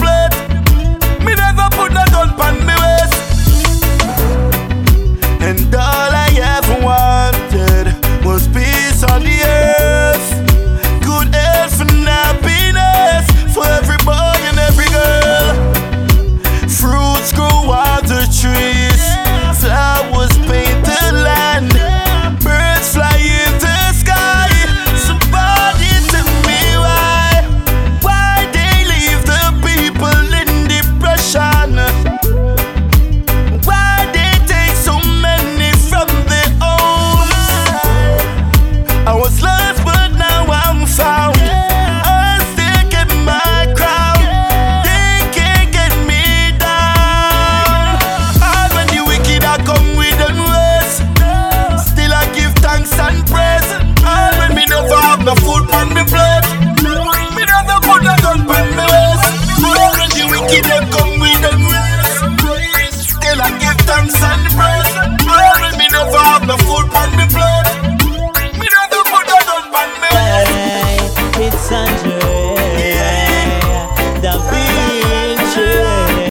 plate. Me never put no gun pan Keep it